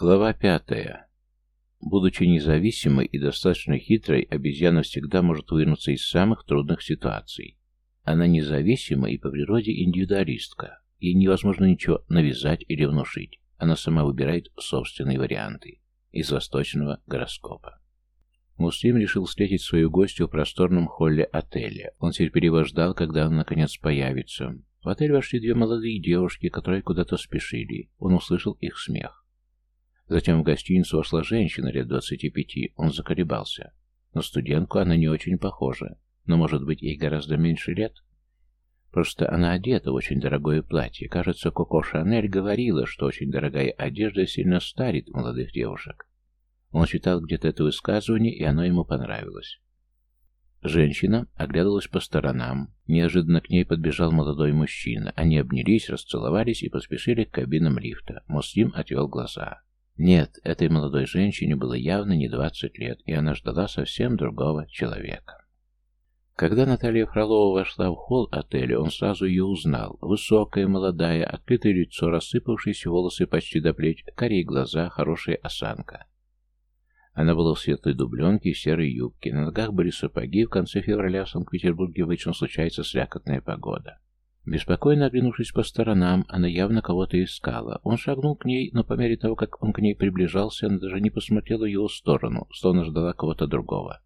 Глава пятая. Будучи независимой и достаточно хитрой, обезьяна всегда может вырнуться из самых трудных ситуаций. Она независима и по природе индивидуалистка. Ей невозможно ничего навязать или внушить. Она сама выбирает собственные варианты. Из восточного гороскопа. Муслим решил встретить свою гостью в просторном холле отеля. Он терпеливо ждал, когда она наконец появится. В отель вошли две молодые девушки, которые куда-то спешили. Он услышал их смех. Затем в гостиницу вошла женщина лет двадцати пяти. Он заколебался. На студентку она не очень похожа. Но, может быть, ей гораздо меньше лет? Просто она одета в очень дорогое платье. Кажется, Коко Шанель говорила, что очень дорогая одежда сильно старит молодых девушек. Он читал где-то это высказывание, и оно ему понравилось. Женщина оглядывалась по сторонам. Неожиданно к ней подбежал молодой мужчина. Они обнялись, расцеловались и поспешили к кабинам лифта. Муслим отвел глаза. Нет, этой молодой женщине было явно не 20 лет, и она ждала совсем другого человека. Когда Наталья Фролова вошла в холл отеля, он сразу ее узнал. Высокая, молодая, открытое лицо, рассыпавшиеся волосы почти до плеч, карие глаза, хорошая осанка. Она была в светлой дубленке и серой юбке. На ногах были сапоги. В конце февраля в Санкт-Петербурге обычно случается слякотная погода. Беспокойно оглянувшись по сторонам, она явно кого-то искала. Он шагнул к ней, но по мере того, как он к ней приближался, она даже не посмотрела в его сторону, словно ждала кого-то другого.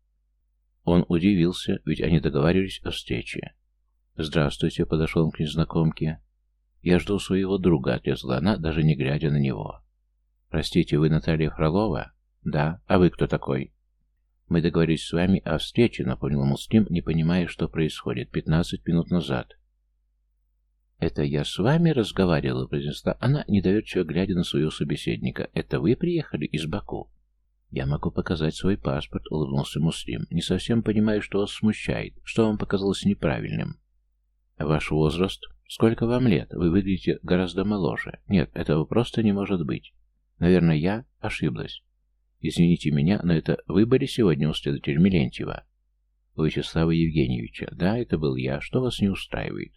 Он удивился, ведь они договаривались о встрече. «Здравствуйте», — подошел он к незнакомке. «Я жду своего друга», — отрезала она, даже не глядя на него. «Простите, вы Наталья Фролова?» «Да. А вы кто такой?» «Мы договорились с вами о встрече», — напомнил Муслим, не понимая, что происходит, пятнадцать минут назад. «Это я с вами разговаривала», — произнесла она, недоверчиво глядя на своего собеседника. «Это вы приехали из Баку?» «Я могу показать свой паспорт», — улыбнулся Муслим. «Не совсем понимаю, что вас смущает, что вам показалось неправильным». «Ваш возраст? Сколько вам лет? Вы выглядите гораздо моложе. Нет, этого просто не может быть. Наверное, я ошиблась. Извините меня, но это вы были сегодня у следователя Милентьева?» «У Вячеслава Евгеньевича. Да, это был я. Что вас не устраивает?»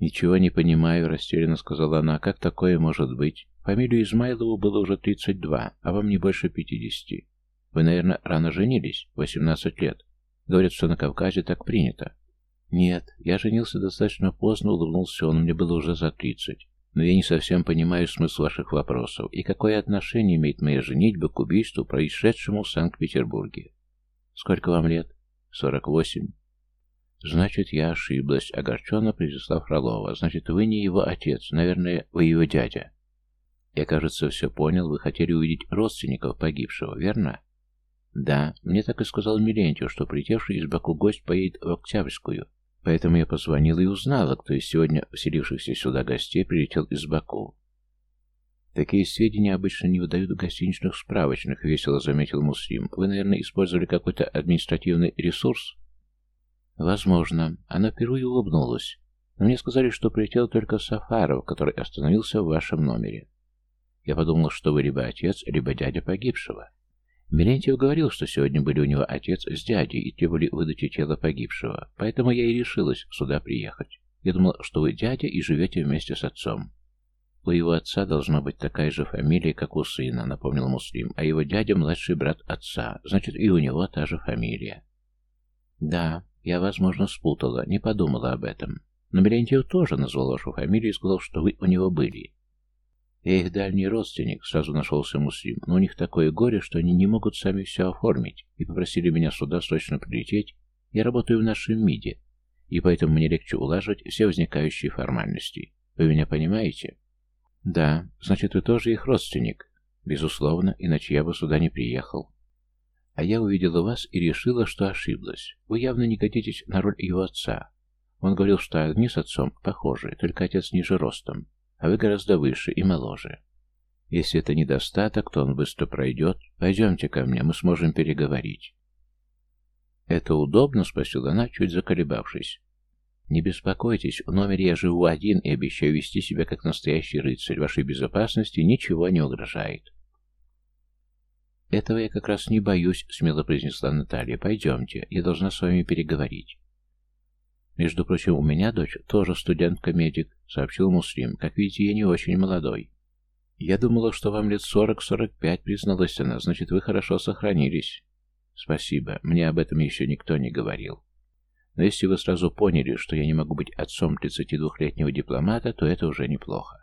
«Ничего не понимаю», — растерянно сказала она. «Как такое может быть? Фамилию Измайлову было уже 32, а вам не больше 50. Вы, наверное, рано женились? 18 лет. Говорят, что на Кавказе так принято». «Нет, я женился достаточно поздно», — улыбнулся он. «Мне было уже за 30. Но я не совсем понимаю смысл ваших вопросов и какое отношение имеет моя женитьба к убийству, происшедшему в Санкт-Петербурге. Сколько вам лет? Сорок восемь. «Значит, я ошиблась», — огорченно произнесла Фролова. «Значит, вы не его отец. Наверное, вы его дядя». «Я, кажется, все понял. Вы хотели увидеть родственников погибшего, верно?» «Да. Мне так и сказал Милентьев, что прилетевший из Баку гость поедет в Октябрьскую. Поэтому я позвонила и узнала, кто из сегодня вселившихся сюда гостей прилетел из Баку». «Такие сведения обычно не выдают в гостиничных справочных», — весело заметил Муслим. «Вы, наверное, использовали какой-то административный ресурс?» Возможно. Она впервые улыбнулась. Но мне сказали, что прилетел только Сафаров, который остановился в вашем номере. Я подумал, что вы либо отец, либо дядя погибшего. Милентьев говорил, что сегодня были у него отец с дядей и требовали выдачи тела погибшего. Поэтому я и решилась сюда приехать. Я думал, что вы дядя и живете вместе с отцом. У его отца должна быть такая же фамилия, как у сына, напомнил Муслим, а его дядя младший брат отца, значит и у него та же фамилия. Да, я, возможно, спутала, не подумала об этом. Но Мелентьев тоже назвал вашу фамилию и сказал, что вы у него были. Я их дальний родственник, сразу нашелся Муслим, но у них такое горе, что они не могут сами все оформить, и попросили меня сюда срочно прилететь. Я работаю в нашем МИДе, и поэтому мне легче улаживать все возникающие формальности. Вы меня понимаете? Да, значит, вы тоже их родственник. Безусловно, иначе я бы сюда не приехал. А я увидела вас и решила, что ошиблась. Вы явно не годитесь на роль его отца. Он говорил, что они с отцом похожи, только отец ниже ростом, а вы гораздо выше и моложе. Если это недостаток, то он быстро пройдет. Пойдемте ко мне, мы сможем переговорить. «Это удобно?» — спросила она, чуть заколебавшись. «Не беспокойтесь, в номере я живу один и обещаю вести себя как настоящий рыцарь. Вашей безопасности ничего не угрожает». «Этого я как раз не боюсь», — смело произнесла Наталья. «Пойдемте, я должна с вами переговорить». «Между прочим, у меня дочь тоже студентка-медик», — сообщил Муслим. «Как видите, я не очень молодой». «Я думала, что вам лет сорок-сорок пять», — призналась она. «Значит, вы хорошо сохранились». «Спасибо. Мне об этом еще никто не говорил. Но если вы сразу поняли, что я не могу быть отцом 32-летнего дипломата, то это уже неплохо.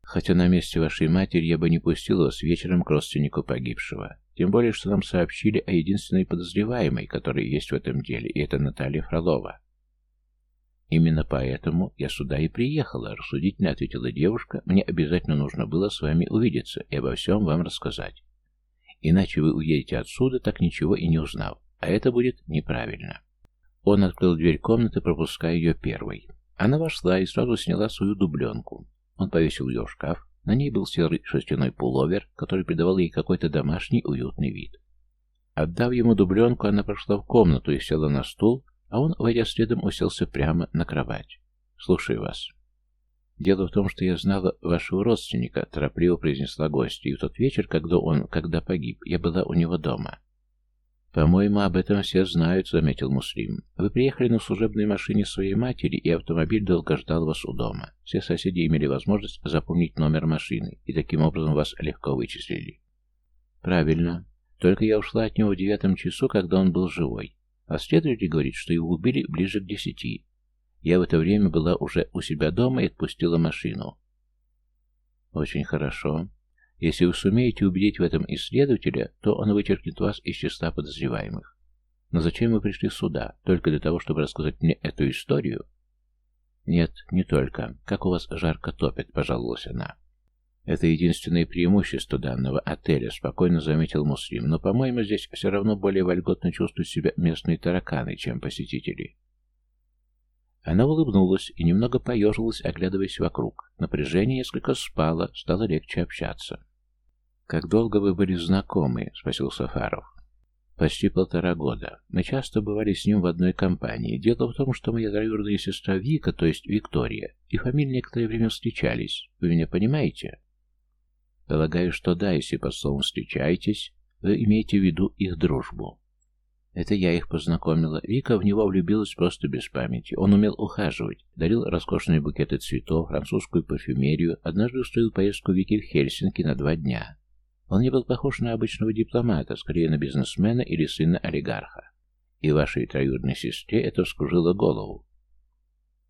Хотя на месте вашей матери я бы не пустил вас вечером к родственнику погибшего. Тем более, что нам сообщили о единственной подозреваемой, которая есть в этом деле, и это Наталья Фролова. «Именно поэтому я сюда и приехала», — рассудительно ответила девушка. «Мне обязательно нужно было с вами увидеться и обо всем вам рассказать. Иначе вы уедете отсюда, так ничего и не узнав, а это будет неправильно». Он открыл дверь комнаты, пропуская ее первой. Она вошла и сразу сняла свою дубленку. Он повесил ее в шкаф. На ней был серый шерстяной пуловер, который придавал ей какой-то домашний уютный вид. Отдав ему дубленку, она прошла в комнату и села на стул, а он, войдя следом, уселся прямо на кровать. «Слушаю вас». «Дело в том, что я знала вашего родственника», — торопливо произнесла гостья, и в тот вечер, когда он, когда погиб, я была у него дома. «По-моему, об этом все знают», — заметил Муслим. «Вы приехали на служебной машине своей матери, и автомобиль долго ждал вас у дома. Все соседи имели возможность запомнить номер машины, и таким образом вас легко вычислили». «Правильно. Только я ушла от него в девятом часу, когда он был живой. А следователь говорит, что его убили ближе к десяти. Я в это время была уже у себя дома и отпустила машину. Очень хорошо. Если вы сумеете убедить в этом исследователя, то он вычеркнет вас из числа подозреваемых. Но зачем вы пришли сюда? Только для того, чтобы рассказать мне эту историю? Нет, не только. Как у вас жарко топит, пожаловалась она. Это единственное преимущество данного отеля, спокойно заметил Муслим, но, по-моему, здесь все равно более вольготно чувствуют себя местные тараканы, чем посетители. Она улыбнулась и немного поежилась, оглядываясь вокруг. Напряжение несколько спало, стало легче общаться. «Как долго вы были знакомы?» — спросил Сафаров. «Почти полтора года. Мы часто бывали с ним в одной компании. Дело в том, что моя троюродная сестра Вика, то есть Виктория, и фамилии некоторое время встречались. Вы меня понимаете?» Полагаю, что да, если под словом «встречаетесь», вы имеете в виду их дружбу. Это я их познакомила. Вика в него влюбилась просто без памяти. Он умел ухаживать, дарил роскошные букеты цветов, французскую парфюмерию, однажды устроил поездку Вики в Хельсинки на два дня. Он не был похож на обычного дипломата, скорее на бизнесмена или сына олигарха. И вашей троюродной сестре это вскружило голову.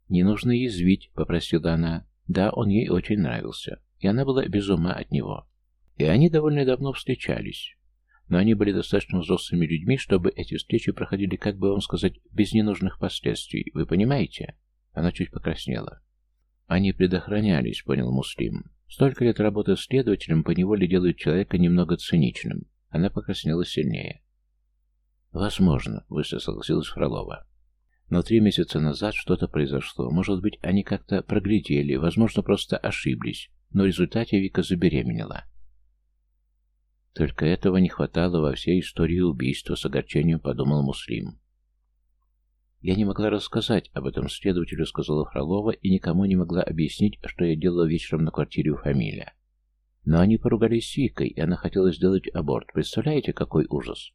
«Не нужно язвить», — попросила она. Да, он ей очень нравился и она была без ума от него. И они довольно давно встречались. Но они были достаточно взрослыми людьми, чтобы эти встречи проходили, как бы вам сказать, без ненужных последствий. Вы понимаете? Она чуть покраснела. Они предохранялись, понял Муслим. Столько лет работы следователем поневоле делают человека немного циничным. Она покраснела сильнее. «Возможно», — быстро согласилась Фролова. Но три месяца назад что-то произошло. Может быть, они как-то проглядели, возможно, просто ошиблись но в результате Вика забеременела. Только этого не хватало во всей истории убийства, с огорчением подумал Муслим. Я не могла рассказать об этом следователю, сказала Фролова, и никому не могла объяснить, что я делала вечером на квартире у фамилия. Но они поругались с Викой, и она хотела сделать аборт. Представляете, какой ужас?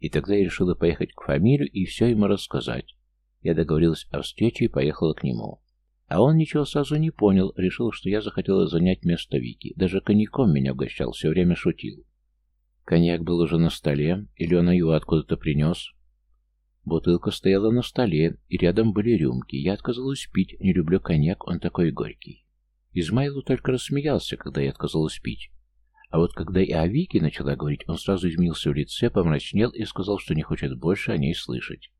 И тогда я решила поехать к фамилию и все ему рассказать. Я договорилась о встрече и поехала к нему. А он ничего сразу не понял, решил, что я захотела занять место Вики. Даже коньяком меня угощал, все время шутил. Коньяк был уже на столе, или он его откуда-то принес? Бутылка стояла на столе, и рядом были рюмки. Я отказалась пить, не люблю коньяк, он такой горький. Измайлов только рассмеялся, когда я отказалась пить. А вот когда и о Вике начала говорить, он сразу изменился в лице, помрачнел и сказал, что не хочет больше о ней слышать.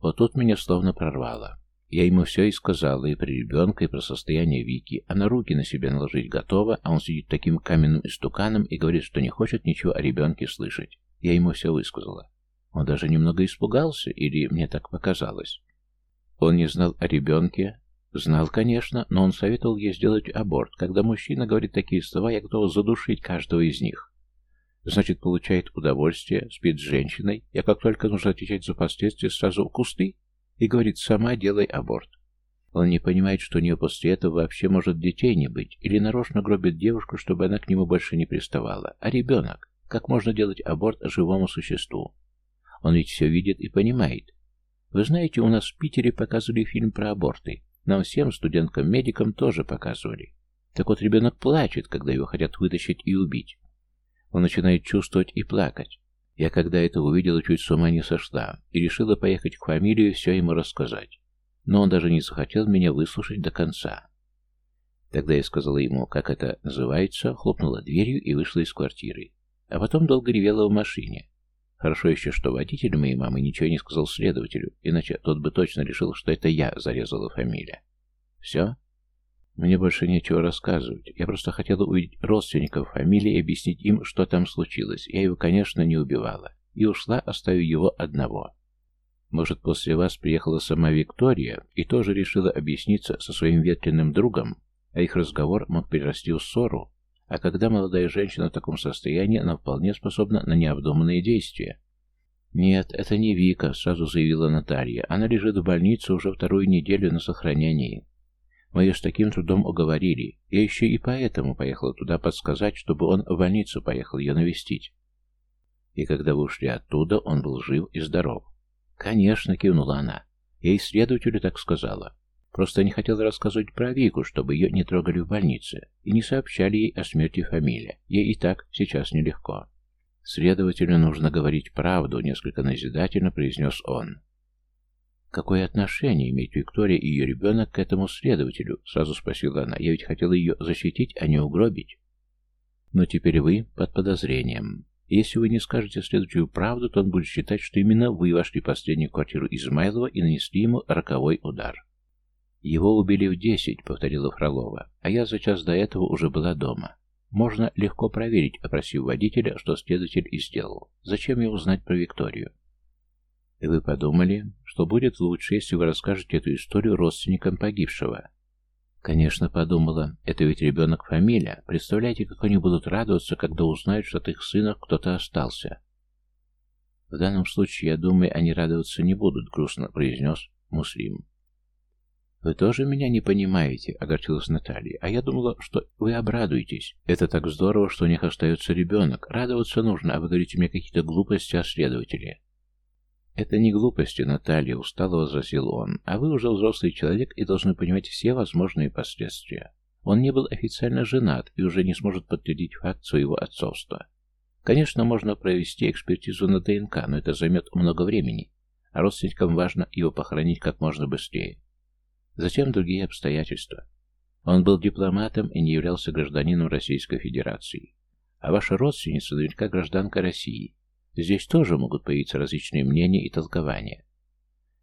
Вот тут меня словно прорвало. Я ему все и сказала, и про ребенка, и про состояние Вики. Она руки на себя наложить готова, а он сидит таким каменным истуканом и говорит, что не хочет ничего о ребенке слышать. Я ему все высказала. Он даже немного испугался, или мне так показалось. Он не знал о ребенке. Знал, конечно, но он советовал ей сделать аборт. Когда мужчина говорит такие слова, я готова задушить каждого из них. Значит, получает удовольствие, спит с женщиной. Я как только нужно отвечать за последствия, сразу в кусты и говорит «сама делай аборт». Он не понимает, что у нее после этого вообще может детей не быть, или нарочно гробит девушку, чтобы она к нему больше не приставала. А ребенок? Как можно делать аборт живому существу? Он ведь все видит и понимает. Вы знаете, у нас в Питере показывали фильм про аборты. Нам всем, студенткам-медикам, тоже показывали. Так вот, ребенок плачет, когда его хотят вытащить и убить. Он начинает чувствовать и плакать. Я когда это увидела, чуть с ума не сошла, и решила поехать к фамилии и все ему рассказать. Но он даже не захотел меня выслушать до конца. Тогда я сказала ему, как это называется, хлопнула дверью и вышла из квартиры. А потом долго ревела в машине. Хорошо еще, что водитель моей мамы ничего не сказал следователю, иначе тот бы точно решил, что это я зарезала фамилия. Все? Мне больше нечего рассказывать. Я просто хотела увидеть родственников фамилии и объяснить им, что там случилось. Я его, конечно, не убивала. И ушла, оставив его одного. Может, после вас приехала сама Виктория и тоже решила объясниться со своим ветреным другом, а их разговор мог перерасти в ссору. А когда молодая женщина в таком состоянии, она вполне способна на необдуманные действия. «Нет, это не Вика», — сразу заявила Наталья. «Она лежит в больнице уже вторую неделю на сохранении. Мы ее с таким трудом уговорили. Я еще и поэтому поехала туда подсказать, чтобы он в больницу поехал ее навестить. И когда вы ушли оттуда, он был жив и здоров. Конечно, кивнула она. Я и следователю так сказала. Просто не хотела рассказывать про Вику, чтобы ее не трогали в больнице, и не сообщали ей о смерти фамилии. Ей и так сейчас нелегко. Следователю нужно говорить правду, несколько назидательно произнес он. «Какое отношение имеет Виктория и ее ребенок к этому следователю?» Сразу спросила она. «Я ведь хотела ее защитить, а не угробить». «Но теперь вы под подозрением. Если вы не скажете следователю правду, то он будет считать, что именно вы вошли в последнюю квартиру Измайлова и нанесли ему роковой удар». «Его убили в десять», — повторила Фролова, «а я за час до этого уже была дома. Можно легко проверить, опросив водителя, что следователь и сделал. Зачем ему узнать про Викторию?» И вы подумали, что будет лучше, если вы расскажете эту историю родственникам погибшего? Конечно, подумала. Это ведь ребенок фамилия. Представляете, как они будут радоваться, когда узнают, что от их сына кто-то остался. В данном случае, я думаю, они радоваться не будут, грустно произнес Муслим. «Вы тоже меня не понимаете», — огорчилась Наталья. «А я думала, что вы обрадуетесь. Это так здорово, что у них остается ребенок. Радоваться нужно, а вы говорите мне какие-то глупости о следователе. «Это не глупости, Наталья», — устало возразил он. «А вы уже взрослый человек и должны понимать все возможные последствия. Он не был официально женат и уже не сможет подтвердить факт своего отцовства. Конечно, можно провести экспертизу на ДНК, но это займет много времени, а родственникам важно его похоронить как можно быстрее. Затем другие обстоятельства. Он был дипломатом и не являлся гражданином Российской Федерации. А ваша родственница наверняка гражданка России, Здесь тоже могут появиться различные мнения и толкования.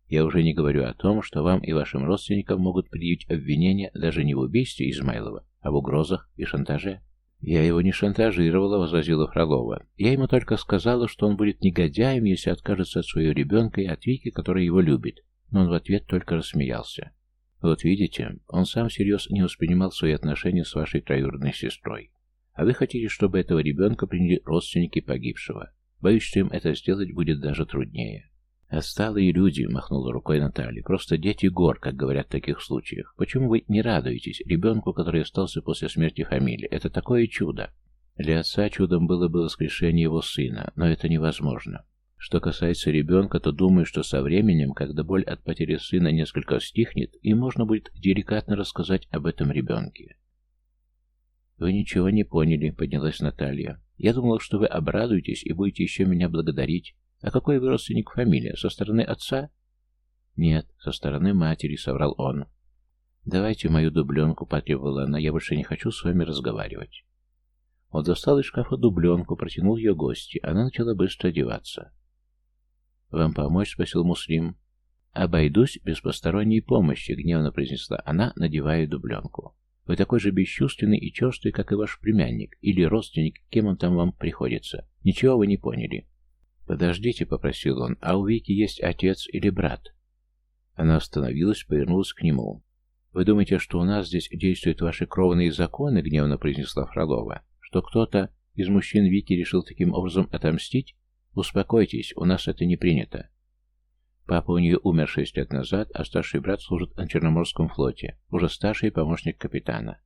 Я уже не говорю о том, что вам и вашим родственникам могут предъявить обвинения даже не в убийстве Измайлова, а в угрозах и шантаже. «Я его не шантажировала», — возразила Фролова. «Я ему только сказала, что он будет негодяем, если откажется от своего ребенка и от Вики, которая его любит». Но он в ответ только рассмеялся. «Вот видите, он сам всерьез не воспринимал свои отношения с вашей троюродной сестрой. А вы хотите, чтобы этого ребенка приняли родственники погибшего. Боюсь, что им это сделать будет даже труднее. «Отсталые люди», — махнула рукой Наталья, — «просто дети гор, как говорят в таких случаях. Почему вы не радуетесь ребенку, который остался после смерти фамилии? Это такое чудо». Для отца чудом было бы воскрешение его сына, но это невозможно. Что касается ребенка, то думаю, что со временем, когда боль от потери сына несколько стихнет, и можно будет деликатно рассказать об этом ребенке. «Вы ничего не поняли», — поднялась Наталья. Я думал, что вы обрадуетесь и будете еще меня благодарить. А какой вы родственник фамилия? Со стороны отца? Нет, со стороны матери, соврал он. Давайте мою дубленку, потребовала она. Я больше не хочу с вами разговаривать. Он достал из шкафа дубленку, протянул ее гости. Она начала быстро одеваться. «Вам помочь?» — спросил Муслим. «Обойдусь без посторонней помощи», — гневно произнесла она, надевая дубленку. Вы такой же бесчувственный и черствый, как и ваш племянник, или родственник, кем он там вам приходится. Ничего вы не поняли. «Подождите», — попросил он, — «а у Вики есть отец или брат?» Она остановилась, повернулась к нему. «Вы думаете, что у нас здесь действуют ваши кровные законы?» — гневно произнесла Фролова. «Что кто-то из мужчин Вики решил таким образом отомстить? Успокойтесь, у нас это не принято. Папа у нее умер шесть лет назад, а старший брат служит на Черноморском флоте, уже старший помощник капитана.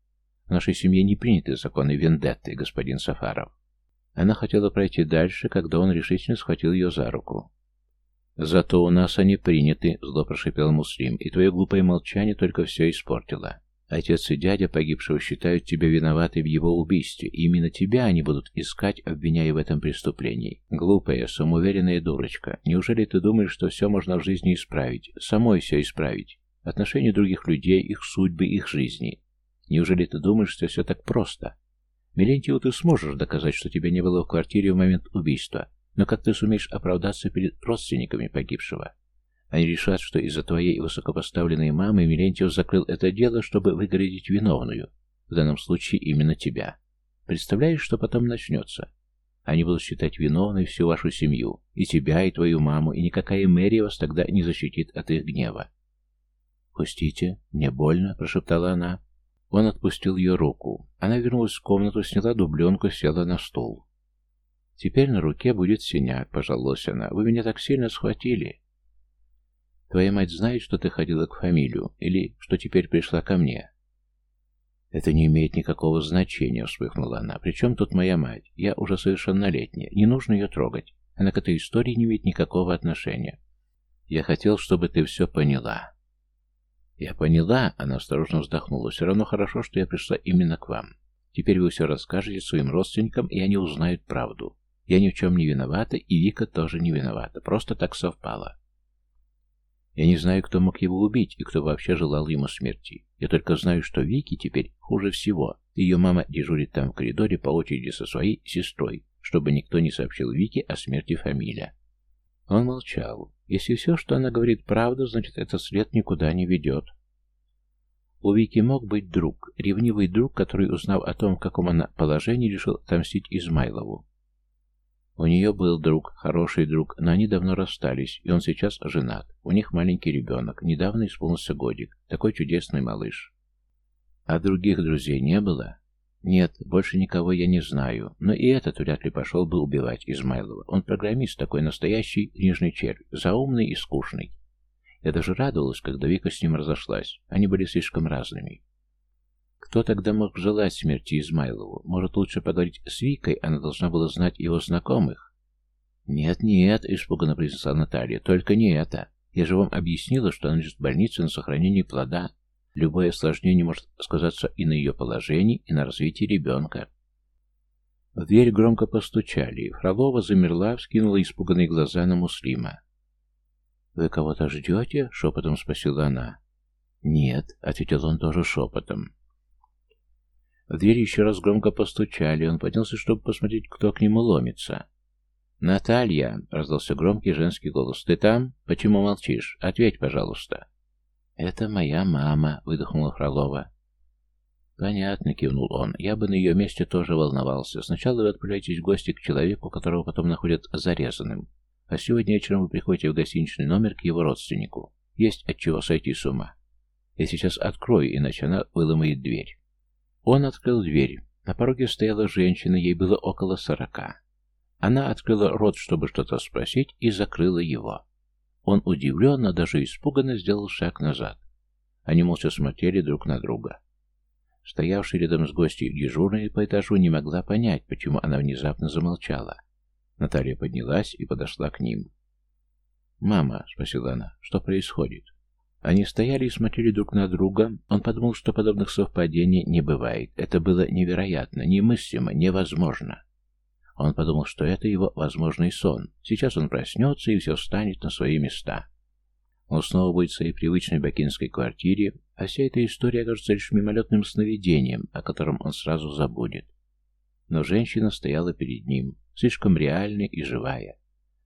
В нашей семье не приняты законы вендетты, господин Сафаров. Она хотела пройти дальше, когда он решительно схватил ее за руку. «Зато у нас они приняты», — зло прошипел Муслим, — «и твое глупое молчание только все испортило. Отец и дядя погибшего считают тебя виноватой в его убийстве, и именно тебя они будут искать, обвиняя в этом преступлении. Глупая, самоуверенная дурочка. Неужели ты думаешь, что все можно в жизни исправить? Самой все исправить? Отношения других людей, их судьбы, их жизни. Неужели ты думаешь, что все так просто? Мелентьеву ты сможешь доказать, что тебя не было в квартире в момент убийства, но как ты сумеешь оправдаться перед родственниками погибшего? Они решат, что из-за твоей высокопоставленной мамы Милентьев закрыл это дело, чтобы выгородить виновную, в данном случае именно тебя. Представляешь, что потом начнется? Они будут считать виновной всю вашу семью, и тебя, и твою маму, и никакая мэрия вас тогда не защитит от их гнева. «Пустите, мне больно», — прошептала она. Он отпустил ее руку. Она вернулась в комнату, сняла дубленку, села на стул. «Теперь на руке будет синяк», — пожаловалась она. «Вы меня так сильно схватили». Твоя мать знает, что ты ходила к фамилию, или что теперь пришла ко мне?» «Это не имеет никакого значения», — вспыхнула она. «При чем тут моя мать? Я уже совершеннолетняя. Не нужно ее трогать. Она к этой истории не имеет никакого отношения. Я хотел, чтобы ты все поняла». «Я поняла», — она осторожно вздохнула. «Все равно хорошо, что я пришла именно к вам. Теперь вы все расскажете своим родственникам, и они узнают правду. Я ни в чем не виновата, и Вика тоже не виновата. Просто так совпало. Я не знаю, кто мог его убить и кто вообще желал ему смерти. Я только знаю, что Вики теперь хуже всего. Ее мама дежурит там в коридоре по очереди со своей сестрой, чтобы никто не сообщил Вике о смерти фамилия. Он молчал. Если все, что она говорит, правда, значит, этот след никуда не ведет. У Вики мог быть друг, ревнивый друг, который, узнав о том, в каком она положении, решил отомстить Измайлову. У нее был друг, хороший друг, но они давно расстались, и он сейчас женат. У них маленький ребенок, недавно исполнился годик, такой чудесный малыш. А других друзей не было? Нет, больше никого я не знаю, но и этот вряд ли пошел бы убивать Измайлова. Он программист такой настоящий книжный червь, заумный и скучный. Я даже радовалась, когда Вика с ним разошлась, они были слишком разными. Кто тогда мог желать смерти Измайлову? Может, лучше поговорить с Викой, она должна была знать его знакомых? «Нет, нет», — испуганно произнесла Наталья, — «только не это. Я же вам объяснила, что она лежит в больнице на сохранении плода. Любое осложнение может сказаться и на ее положении, и на развитии ребенка». В дверь громко постучали. Фролова замерла, вскинула испуганные глаза на Муслима. «Вы кого-то ждете?» — шепотом спросила она. «Нет», — ответил он тоже шепотом. В дверь еще раз громко постучали, он поднялся, чтобы посмотреть, кто к нему ломится. «Наталья!» — раздался громкий женский голос. «Ты там? Почему молчишь? Ответь, пожалуйста». «Это моя мама», — выдохнула Фролова. «Понятно», — кивнул он. «Я бы на ее месте тоже волновался. Сначала вы отправляетесь в гости к человеку, которого потом находят зарезанным. А сегодня вечером вы приходите в гостиничный номер к его родственнику. Есть от чего сойти с ума. Я сейчас открою, иначе она выломает дверь». Он открыл дверь. На пороге стояла женщина, ей было около сорока. Она открыла рот, чтобы что-то спросить, и закрыла его. Он удивленно, даже испуганно сделал шаг назад. Они молча смотрели друг на друга. Стоявшая рядом с гостьей дежурная по этажу не могла понять, почему она внезапно замолчала. Наталья поднялась и подошла к ним. «Мама», — спросила она, — «что происходит?» Они стояли и смотрели друг на друга. Он подумал, что подобных совпадений не бывает. Это было невероятно, немыслимо, невозможно. Он подумал, что это его возможный сон. Сейчас он проснется, и все станет на свои места. Он снова будет в своей привычной бакинской квартире, а вся эта история окажется лишь мимолетным сновидением, о котором он сразу забудет. Но женщина стояла перед ним, слишком реальная и живая.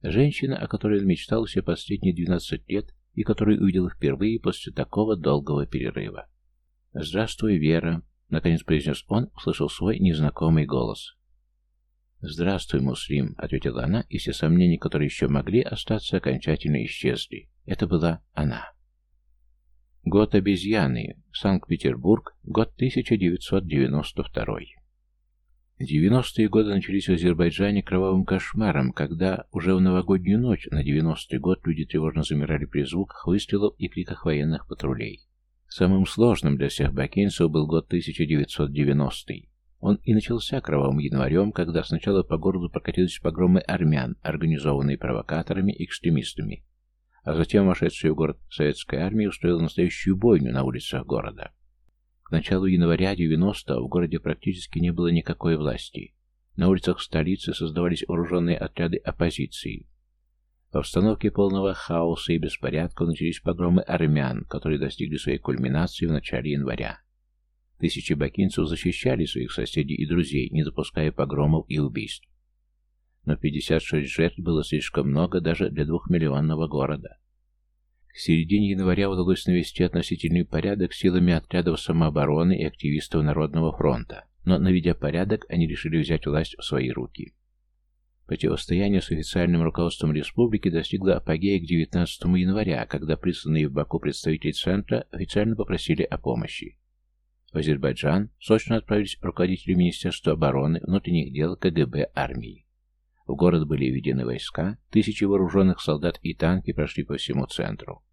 Женщина, о которой он мечтал все последние двенадцать лет, и который увидел впервые после такого долгого перерыва. «Здравствуй, Вера», — наконец произнес он, услышал свой незнакомый голос. «Здравствуй, Муслим», — ответила она, и все сомнения, которые еще могли остаться, окончательно исчезли. Это была она. Год обезьяны. Санкт-Петербург. Год 1992. Девяностые годы начались в Азербайджане кровавым кошмаром, когда уже в новогоднюю ночь на девяностый год люди тревожно замирали при звуках выстрелов и криках военных патрулей. Самым сложным для всех бакинцев был год 1990 -й. Он и начался кровавым январем, когда сначала по городу прокатились погромы армян, организованные провокаторами и экстремистами, а затем вошедшая в город советская армия устроила настоящую бойню на улицах города. Началу января 90-го в городе практически не было никакой власти. На улицах столицы создавались вооруженные отряды оппозиции. В обстановке полного хаоса и беспорядка начались погромы армян, которые достигли своей кульминации в начале января. Тысячи бакинцев защищали своих соседей и друзей, не допуская погромов и убийств. Но 56 жертв было слишком много даже для двухмиллионного города. К середине января удалось навести относительный порядок силами отрядов самообороны и активистов Народного фронта, но, наведя порядок, они решили взять власть в свои руки. Противостояние с официальным руководством республики достигло апогея к 19 января, когда присланные в Баку представители Центра официально попросили о помощи. В Азербайджан срочно отправились руководители Министерства обороны, внутренних дел, КГБ, армии. В город были введены войска, тысячи вооруженных солдат и танки прошли по всему центру.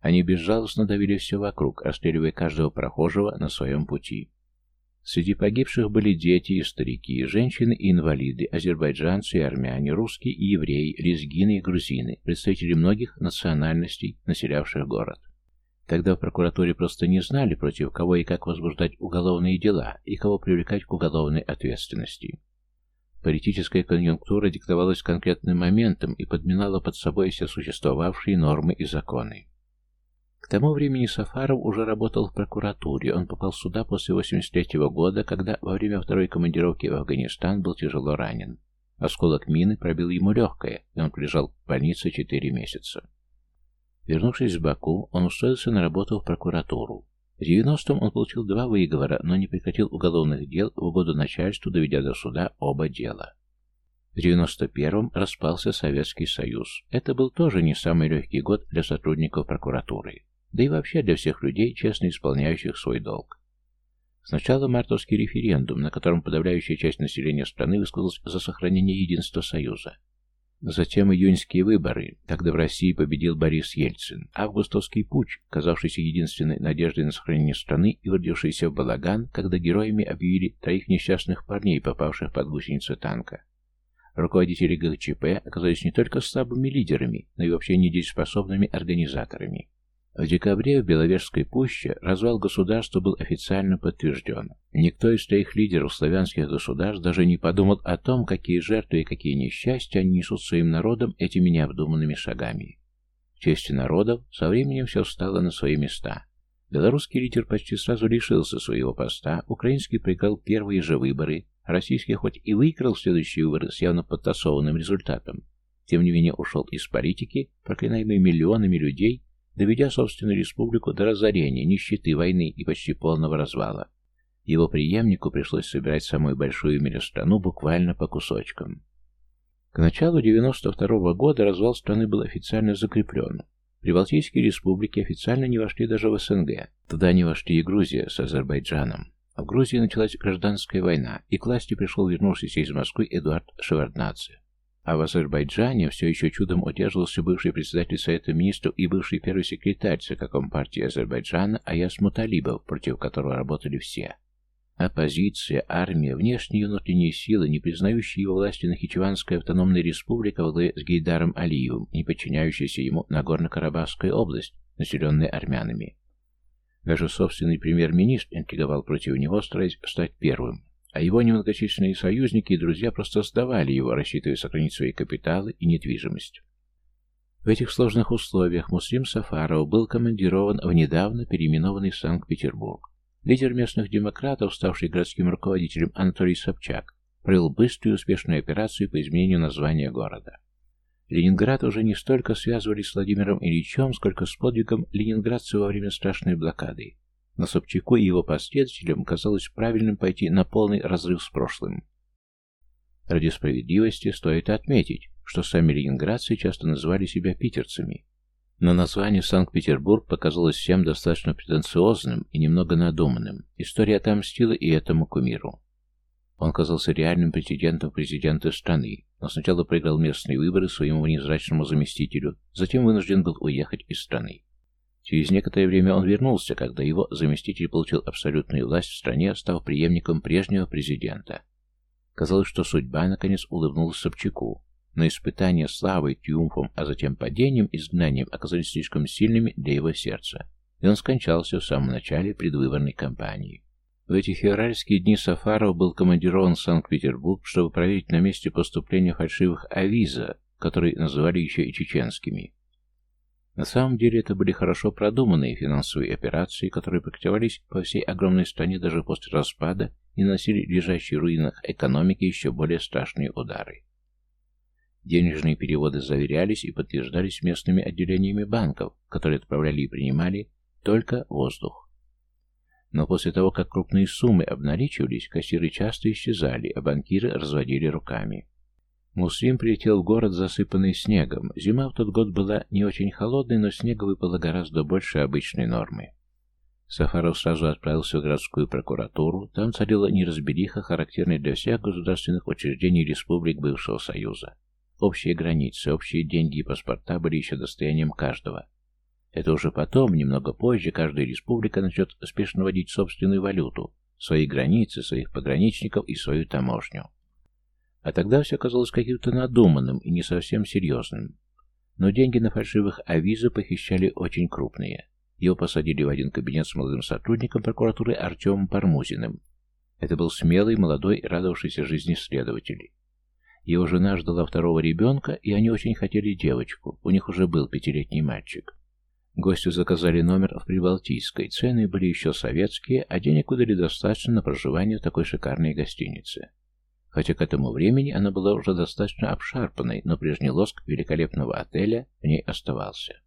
Они безжалостно давили все вокруг, расстреливая каждого прохожего на своем пути. Среди погибших были дети и старики, женщины и инвалиды, азербайджанцы и армяне, русские и евреи, лезгины и грузины, представители многих национальностей, населявших город. Тогда в прокуратуре просто не знали, против кого и как возбуждать уголовные дела, и кого привлекать к уголовной ответственности. Политическая конъюнктура диктовалась конкретным моментом и подминала под собой все существовавшие нормы и законы. К тому времени Сафаров уже работал в прокуратуре. Он попал сюда после 83 -го года, когда во время второй командировки в Афганистан был тяжело ранен. Осколок мины пробил ему легкое, и он прилежал в больнице 4 месяца. Вернувшись в Баку, он устроился на работу в прокуратуру. В 90-м он получил два выговора, но не прекратил уголовных дел в угоду начальству, доведя до суда оба дела. В 91-м распался Советский Союз. Это был тоже не самый легкий год для сотрудников прокуратуры, да и вообще для всех людей, честно исполняющих свой долг. Сначала мартовский референдум, на котором подавляющая часть населения страны высказалась за сохранение единства Союза. Затем июньские выборы, когда в России победил Борис Ельцин, августовский путч, казавшийся единственной надеждой на сохранение страны и выродившийся в балаган, когда героями объявили троих несчастных парней, попавших под гусеницы танка. Руководители ГКЧП оказались не только слабыми лидерами, но и вообще недееспособными организаторами. В декабре в Беловежской пуще развал государства был официально подтвержден. Никто из троих лидеров славянских государств даже не подумал о том, какие жертвы и какие несчастья они несут своим народам этими необдуманными шагами. В чести народов со временем все встало на свои места. Белорусский лидер почти сразу лишился своего поста, украинский проиграл первые же выборы, российский хоть и выиграл следующие выборы с явно подтасованным результатом, тем не менее ушел из политики, проклинаемый миллионами людей, доведя собственную республику до разорения, нищеты, войны и почти полного развала. Его преемнику пришлось собирать самую большую в мире страну буквально по кусочкам. К началу 92 -го года развал страны был официально закреплен. Прибалтийские республики официально не вошли даже в СНГ. Туда не вошли и Грузия с Азербайджаном. В Грузии началась гражданская война, и к власти пришел вернувшийся из Москвы Эдуард Шеварднадзе. А в Азербайджане все еще чудом удерживался бывший председатель Совета Министров и бывший первый секретарь ЦК Компартии Азербайджана Аяс Муталибов, против которого работали все. Оппозиция, армия, внешние и внутренние силы, не признающие его власти Нахичеванская автономная республика во с Гейдаром Алиевым, не подчиняющаяся ему Нагорно-Карабахская область, населенная армянами. Даже собственный премьер-министр интриговал против него, стараясь стать первым, а его немногочисленные союзники и друзья просто сдавали его, рассчитывая сохранить свои капиталы и недвижимость. В этих сложных условиях Муслим Сафаров был командирован в недавно переименованный Санкт-Петербург. Лидер местных демократов, ставший городским руководителем Анатолий Собчак, провел быструю и успешную операцию по изменению названия города. Ленинград уже не столько связывали с Владимиром Ильичем, сколько с подвигом ленинградцев во время страшной блокады, но Собчаку и его последователям казалось правильным пойти на полный разрыв с прошлым. Ради справедливости стоит отметить, что сами ленинградцы часто называли себя питерцами. Но название Санкт-Петербург показалось всем достаточно претенциозным и немного надуманным. История отомстила и этому кумиру. Он казался реальным претендентом президента страны, но сначала проиграл местные выборы своему внезрачному заместителю, затем вынужден был уехать из страны. Через некоторое время он вернулся, когда его заместитель получил абсолютную власть в стране, став преемником прежнего президента. Казалось, что судьба наконец улыбнулась Собчаку, но испытания славой, триумфом, а затем падением и изгнанием оказались слишком сильными для его сердца. и он скончался в самом начале предвыборной кампании. В эти февральские дни Сафаров был командирован в Санкт-Петербург, чтобы проверить на месте поступления фальшивых авиза, которые называли еще и чеченскими. На самом деле это были хорошо продуманные финансовые операции, которые практиковались по всей огромной стране даже после распада и наносили лежащей в руинах экономики еще более страшные удары. Денежные переводы заверялись и подтверждались местными отделениями банков, которые отправляли и принимали только воздух. Но после того, как крупные суммы обналичивались, кассиры часто исчезали, а банкиры разводили руками. Муслим прилетел в город, засыпанный снегом. Зима в тот год была не очень холодной, но снега выпало гораздо больше обычной нормы. Сафаров сразу отправился в городскую прокуратуру. Там царила неразбериха, характерная для всех государственных учреждений республик бывшего Союза. Общие границы, общие деньги и паспорта были еще достоянием каждого. Это уже потом, немного позже, каждая республика начнет спешно вводить собственную валюту, свои границы, своих пограничников и свою таможню. А тогда все казалось каким-то надуманным и не совсем серьезным. Но деньги на фальшивых авизы похищали очень крупные. Его посадили в один кабинет с молодым сотрудником прокуратуры Артемом Пармузиным. Это был смелый, молодой, радовавшийся жизни следователь. Его жена ждала второго ребенка, и они очень хотели девочку. У них уже был пятилетний мальчик. Гостю заказали номер в Прибалтийской. Цены были еще советские, а денег выдали достаточно на проживание в такой шикарной гостинице. Хотя к этому времени она была уже достаточно обшарпанной, но прежний лоск великолепного отеля в ней оставался.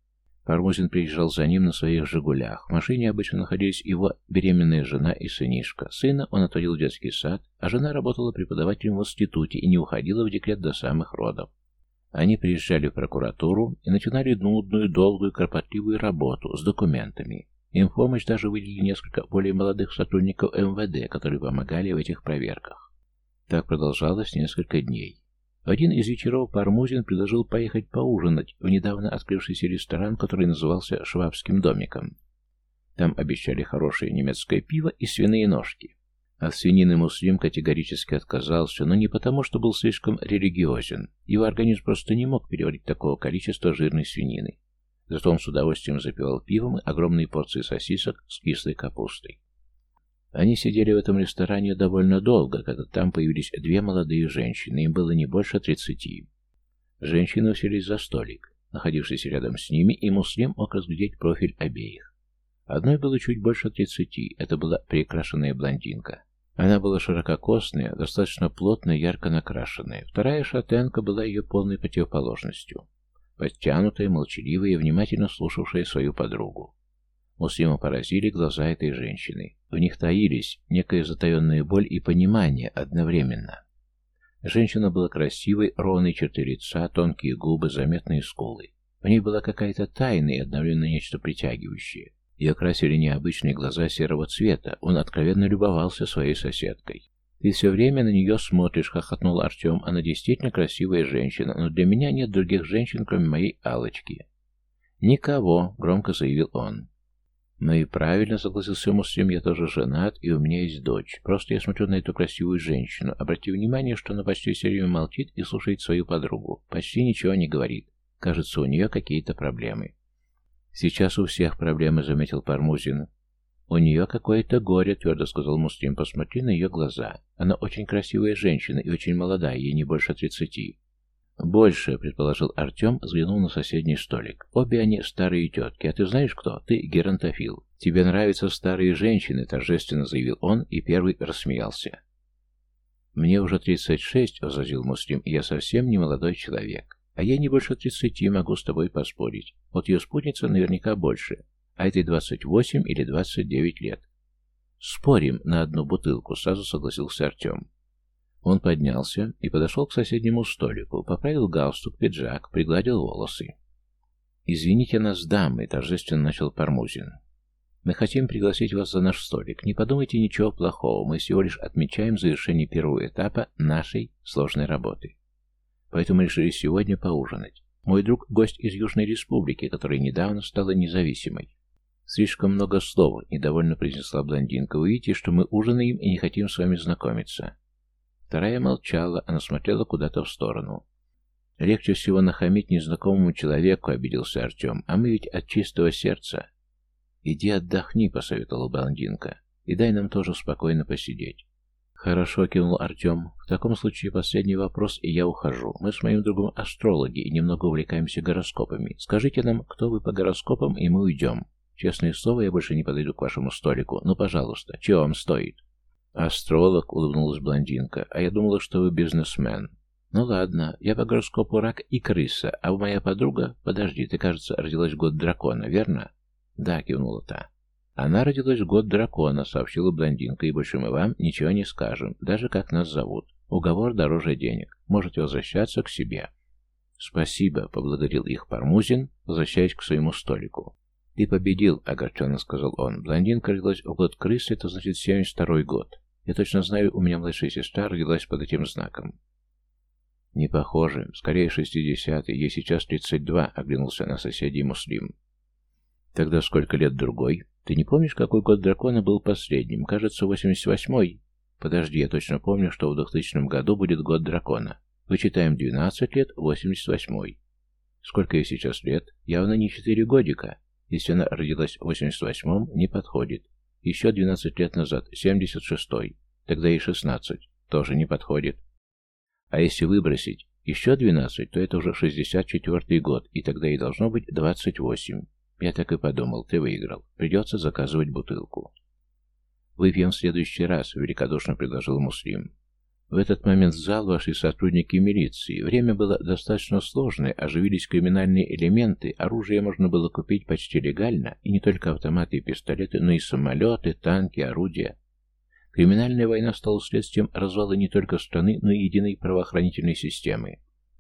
Пармузин приезжал за ним на своих «Жигулях». В машине обычно находились его беременная жена и сынишка. Сына он отводил в детский сад, а жена работала преподавателем в институте и не уходила в декрет до самых родов. Они приезжали в прокуратуру и начинали нудную, долгую, кропотливую работу с документами. Им помощь даже выделили несколько более молодых сотрудников МВД, которые помогали в этих проверках. Так продолжалось несколько дней. Один из вечеров Пармузин предложил поехать поужинать в недавно открывшийся ресторан, который назывался «Швабским домиком». Там обещали хорошее немецкое пиво и свиные ножки. От свинины Муслим категорически отказался, но не потому, что был слишком религиозен. Его организм просто не мог переварить такого количества жирной свинины. Зато он с удовольствием запивал пивом огромные порции сосисок с кислой капустой. Они сидели в этом ресторане довольно долго, когда там появились две молодые женщины, им было не больше тридцати. Женщины уселись за столик. Находившийся рядом с ними, и Муслим мог разглядеть профиль обеих. Одной было чуть больше тридцати, это была перекрашенная блондинка. Она была ширококосная, достаточно плотная, ярко накрашенная. Вторая шатенка была ее полной противоположностью. Подтянутая, молчаливая и внимательно слушавшая свою подругу. Муслима поразили глаза этой женщины. В них таились некая затаенная боль и понимание одновременно. Женщина была красивой, ровные черты лица, тонкие губы, заметные скулы. В ней была какая-то тайна и одновременно нечто притягивающее. Ее красили необычные глаза серого цвета. Он откровенно любовался своей соседкой. «Ты все время на нее смотришь», — хохотнул Артем. «Она действительно красивая женщина, но для меня нет других женщин, кроме моей алочки «Никого», — громко заявил он. «Ну и правильно», — согласился Муслим, — «я тоже женат, и у меня есть дочь. Просто я смотрю на эту красивую женщину. Обрати внимание, что она почти все время молчит и слушает свою подругу. Почти ничего не говорит. Кажется, у нее какие-то проблемы». «Сейчас у всех проблемы», — заметил Пармузин. «У нее какое-то горе», — твердо сказал Муслим. «Посмотри на ее глаза. Она очень красивая женщина и очень молодая, ей не больше тридцати». «Больше», — предположил Артем, взглянул на соседний столик. «Обе они старые тетки. А ты знаешь кто? Ты геронтофил. Тебе нравятся старые женщины», — торжественно заявил он и первый рассмеялся. «Мне уже тридцать шесть», — возразил Муслим, — «и я совсем не молодой человек. А я не больше тридцати, могу с тобой поспорить. Вот ее спутница наверняка больше, а этой двадцать восемь или двадцать девять лет». «Спорим на одну бутылку», — сразу согласился Артем. Он поднялся и подошел к соседнему столику, поправил галстук, пиджак, пригладил волосы. «Извините нас, дамы», — торжественно начал Пармузин. «Мы хотим пригласить вас за наш столик. Не подумайте ничего плохого, мы всего лишь отмечаем завершение первого этапа нашей сложной работы. Поэтому решили сегодня поужинать. Мой друг — гость из Южной Республики, которая недавно стала независимой. «Слишком много слов», — недовольно произнесла блондинка. «Вы видите, что мы ужинаем и не хотим с вами знакомиться. Вторая молчала, она смотрела куда-то в сторону. Легче всего нахамить незнакомому человеку, обиделся Артем, а мы ведь от чистого сердца. «Иди отдохни», — посоветовала блондинка, — «и дай нам тоже спокойно посидеть». «Хорошо», — кивнул Артем. «В таком случае последний вопрос, и я ухожу. Мы с моим другом астрологи и немного увлекаемся гороскопами. Скажите нам, кто вы по гороскопам, и мы уйдем. Честное слово, я больше не подойду к вашему столику. Ну, пожалуйста, чего вам стоит?» «Астролог», — улыбнулась блондинка, — «а я думала, что вы бизнесмен». «Ну ладно, я по гороскопу рак и крыса, а моя подруга...» «Подожди, ты, кажется, родилась год дракона, верно?» «Да», — кивнула та. «Она родилась год дракона», — сообщила блондинка, — «и больше мы вам ничего не скажем, даже как нас зовут. Уговор дороже денег. Можете возвращаться к себе». «Спасибо», — поблагодарил их Пармузин, возвращаясь к своему столику. «Ты победил», — огорченно сказал он. «Блондинка родилась в год крысы, это значит 72-й год. Я точно знаю, у меня младшая сестра родилась под этим знаком». «Не похоже. Скорее, шестидесятый. Ей сейчас тридцать два», — оглянулся на соседей Муслим. «Тогда сколько лет другой?» Ты не помнишь, какой год дракона был последним? Кажется, 88-й. Подожди, я точно помню, что в 2000 году будет год дракона. Вычитаем 12 лет, 88-й. Сколько ей сейчас лет? Явно не 4 годика. Если она родилась в 88-м, не подходит. Еще 12 лет назад, 76-й. Тогда ей 16. Тоже не подходит. А если выбросить еще 12, то это уже 64-й год, и тогда ей должно быть 28. Я так и подумал, ты выиграл. Придется заказывать бутылку. Выпьем в следующий раз, великодушно предложил Муслим. В этот момент в зал вошли сотрудники милиции. Время было достаточно сложное, оживились криминальные элементы, оружие можно было купить почти легально, и не только автоматы и пистолеты, но и самолеты, танки, орудия. Криминальная война стала следствием развала не только страны, но и единой правоохранительной системы.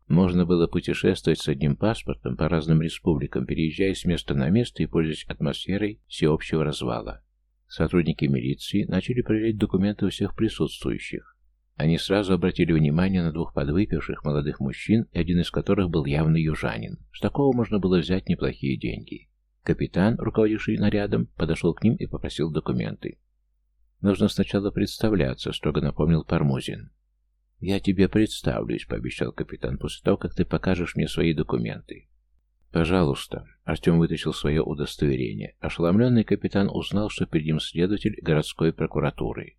Можно было путешествовать с одним паспортом по разным республикам, переезжая с места на место и пользуясь атмосферой всеобщего развала. Сотрудники милиции начали проверять документы у всех присутствующих. Они сразу обратили внимание на двух подвыпивших молодых мужчин, один из которых был явный южанин. С такого можно было взять неплохие деньги. Капитан, руководивший нарядом, подошел к ним и попросил документы. «Нужно сначала представляться», — строго напомнил Пармузин. «Я тебе представлюсь», — пообещал капитан, — «после того, как ты покажешь мне свои документы». «Пожалуйста». Артем вытащил свое удостоверение. Ошеломленный капитан узнал, что перед ним следователь городской прокуратуры.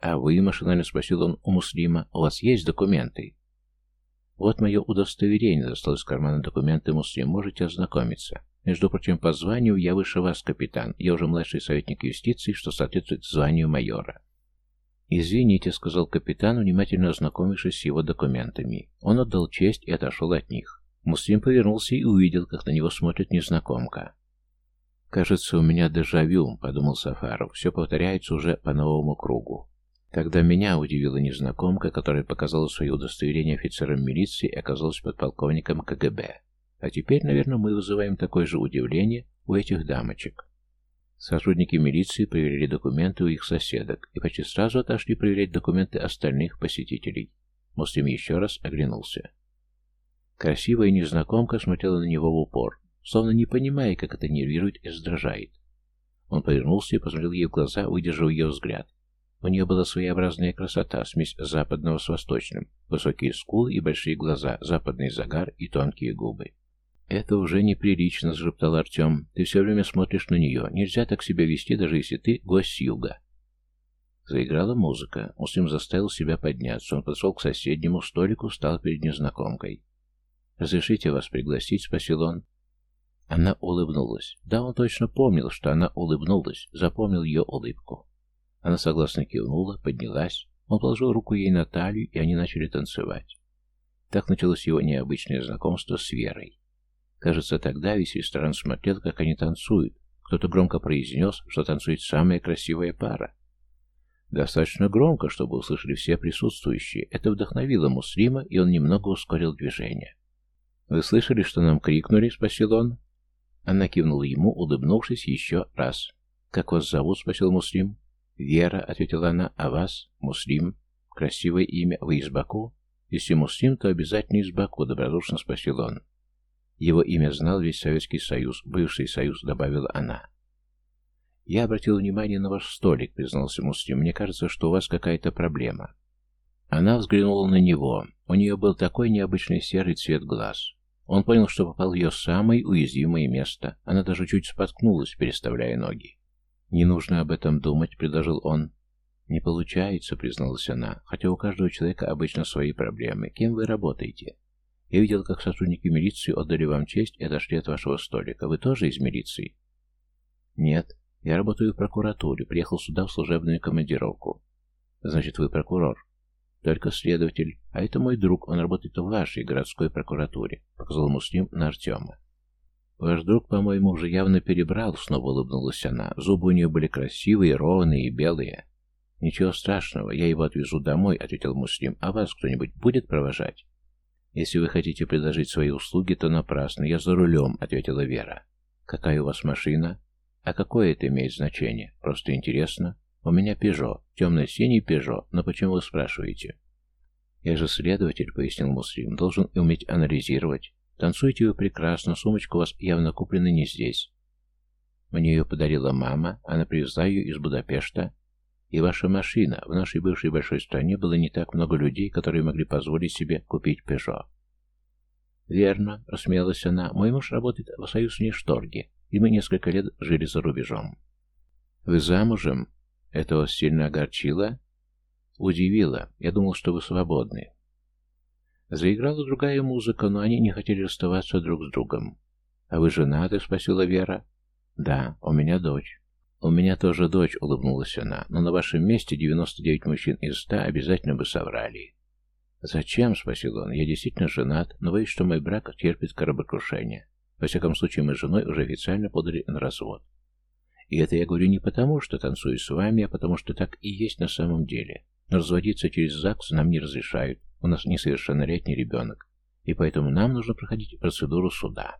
«А вы?» — машинально спросил он у Муслима. «У вас есть документы?» «Вот мое удостоверение», — достал из кармана документы Муслим. «Можете ознакомиться. Между прочим, по званию я выше вас, капитан. Я уже младший советник юстиции, что соответствует званию майора». «Извините», — сказал капитан, внимательно ознакомившись с его документами. Он отдал честь и отошел от них. Муслим повернулся и увидел, как на него смотрит незнакомка. «Кажется, у меня дежавю», — подумал Сафаров. «Все повторяется уже по новому кругу». Тогда меня удивила незнакомка, которая показала свое удостоверение офицерам милиции и оказалась подполковником КГБ. А теперь, наверное, мы вызываем такое же удивление у этих дамочек. Сотрудники милиции проверили документы у их соседок и почти сразу отошли проверять документы остальных посетителей. Муслим еще раз оглянулся. Красивая незнакомка смотрела на него в упор, словно не понимая, как это нервирует и раздражает. Он повернулся и посмотрел ей в глаза, выдержав ее взгляд. У нее была своеобразная красота, смесь западного с восточным, высокие скулы и большие глаза, западный загар и тонкие губы. «Это уже неприлично», — зашептал Артем. «Ты все время смотришь на нее. Нельзя так себя вести, даже если ты гость юга». Заиграла музыка. Муслим заставил себя подняться. Он подошел к соседнему столику, стал перед незнакомкой. «Разрешите вас пригласить?» — спросил он. Она улыбнулась. Да, он точно помнил, что она улыбнулась, запомнил ее улыбку. Она согласно кивнула, поднялась. Он положил руку ей на талию, и они начали танцевать. Так началось его необычное знакомство с Верой. Кажется, тогда весь ресторан смотрел, как они танцуют. Кто-то громко произнес, что танцует самая красивая пара. Достаточно громко, чтобы услышали все присутствующие. Это вдохновило Муслима, и он немного ускорил движение. «Вы слышали, что нам крикнули?» — спросил он. Она кивнула ему, улыбнувшись еще раз. «Как вас зовут?» — спросил Муслим. «Вера», — ответила она, — «а вас?» «Муслим». «Красивое имя. Вы из Баку?» «Если Муслим, то обязательно из Баку», — добродушно спросил он. Его имя знал весь Советский Союз, бывший Союз, добавила она. «Я обратил внимание на ваш столик», — признался Муслим. «Мне кажется, что у вас какая-то проблема». Она взглянула на него. У нее был такой необычный серый цвет глаз. Он понял, что попал в ее самое уязвимое место. Она даже чуть споткнулась, переставляя ноги. «Не нужно об этом думать», — предложил он. «Не получается», — призналась она, «хотя у каждого человека обычно свои проблемы. Кем вы работаете?» «Я видел, как сотрудники милиции отдали вам честь и отошли от вашего столика. Вы тоже из милиции?» «Нет, я работаю в прокуратуре, приехал сюда в служебную командировку». «Значит, вы прокурор?» «Только следователь. А это мой друг, он работает в вашей городской прокуратуре», — показал Муслим на Артема. «Ваш друг, по-моему, уже явно перебрал», — снова улыбнулась она. Зубы у нее были красивые, ровные и белые. «Ничего страшного, я его отвезу домой», — ответил Муслим. «А вас кто-нибудь будет провожать?» «Если вы хотите предложить свои услуги, то напрасно. Я за рулем», — ответила Вера. «Какая у вас машина?» «А какое это имеет значение? Просто интересно. У меня Пежо, темно-синий Пежо, но почему вы спрашиваете?» «Я же следователь», — пояснил Муслим. «Должен уметь анализировать. Танцуете вы прекрасно, сумочка у вас явно куплена не здесь. Мне ее подарила мама, она привезла ее из Будапешта. И ваша машина. В нашей бывшей большой стране было не так много людей, которые могли позволить себе купить Пежо. «Верно», — рассмеялась она, — «мой муж работает в союзной шторге, и мы несколько лет жили за рубежом». «Вы замужем? Это вас сильно огорчило?» «Удивило. Я думал, что вы свободны. Заиграла другая музыка, но они не хотели расставаться друг с другом. «А вы женаты?» — спросила Вера. «Да, у меня дочь». «У меня тоже дочь», — улыбнулась она, «но на вашем месте 99 мужчин из 100 обязательно бы соврали». «Зачем?» — спросил он. «Я действительно женат, но боюсь, что мой брак терпит кораблекрушение. Во всяком случае, мы с женой уже официально подали на развод. И это я говорю не потому, что танцую с вами, а потому что так и есть на самом деле. Но разводиться через ЗАГС нам не разрешают, у нас несовершеннолетний ребенок, и поэтому нам нужно проходить процедуру суда.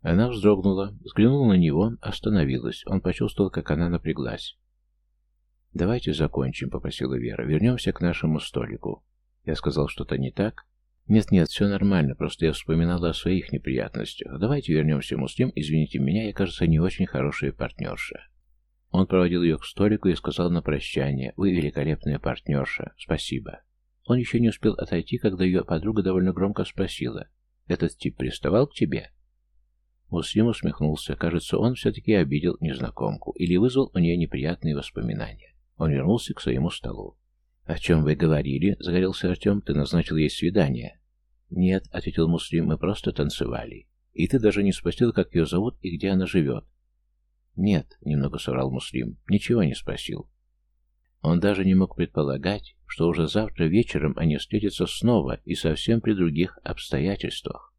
Она вздрогнула, взглянула на него, остановилась. Он почувствовал, как она напряглась. «Давайте закончим», — попросила Вера. «Вернемся к нашему столику». Я сказал что-то не так. «Нет-нет, все нормально, просто я вспоминала о своих неприятностях. Давайте вернемся, Муслим, извините меня, я, кажется, не очень хорошая партнерша». Он проводил ее к столику и сказал на прощание, «Вы великолепная партнерша, спасибо». Он еще не успел отойти, когда ее подруга довольно громко спросила. «Этот тип приставал к тебе?» Муслим усмехнулся. Кажется, он все-таки обидел незнакомку или вызвал у нее неприятные воспоминания. Он вернулся к своему столу. «О чем вы говорили?» — загорелся Артем. «Ты назначил ей свидание». «Нет», — ответил Муслим, — «мы просто танцевали. И ты даже не спросил, как ее зовут и где она живет». «Нет», — немного соврал Муслим, — «ничего не спросил. Он даже не мог предполагать, что уже завтра вечером они встретятся снова и совсем при других обстоятельствах.